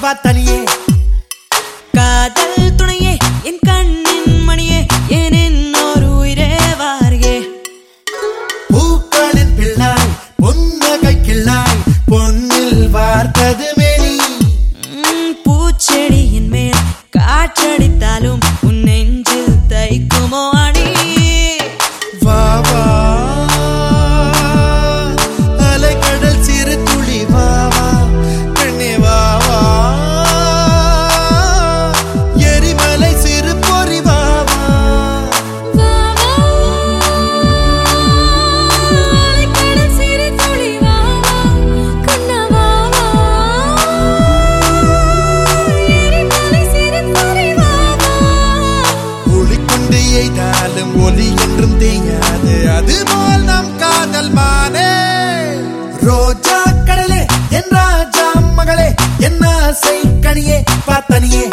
fatanie எய்தாலும் ஒலி என்றும் தேயாது. அதுபோல் நம் காதல் மானே. ரோஜா கடலே என் ராஜா மகளே என் ஆசை கனியே பார்த்தனியே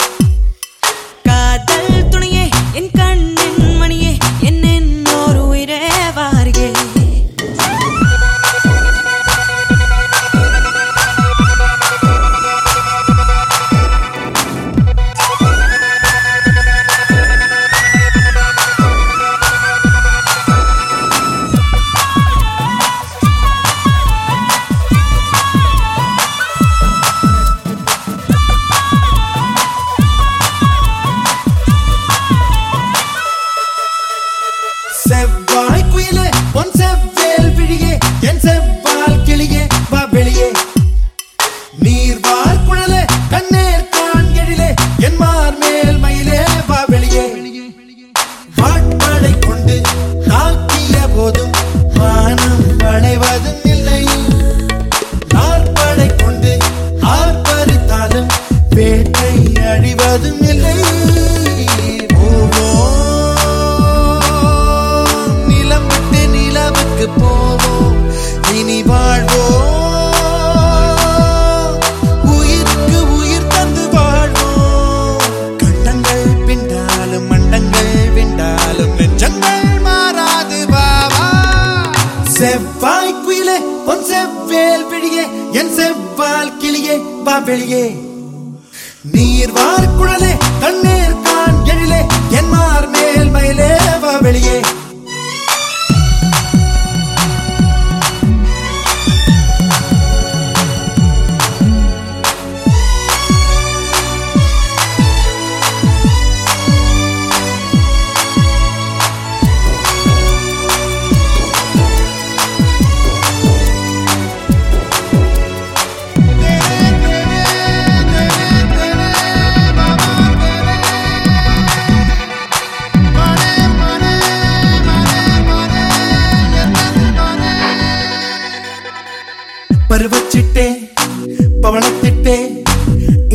வா வெளியே. நீர் வார் குழலே கண்ணீர் கான் எழிலே. என் மார் மேல் மயிலே வா வெளியே.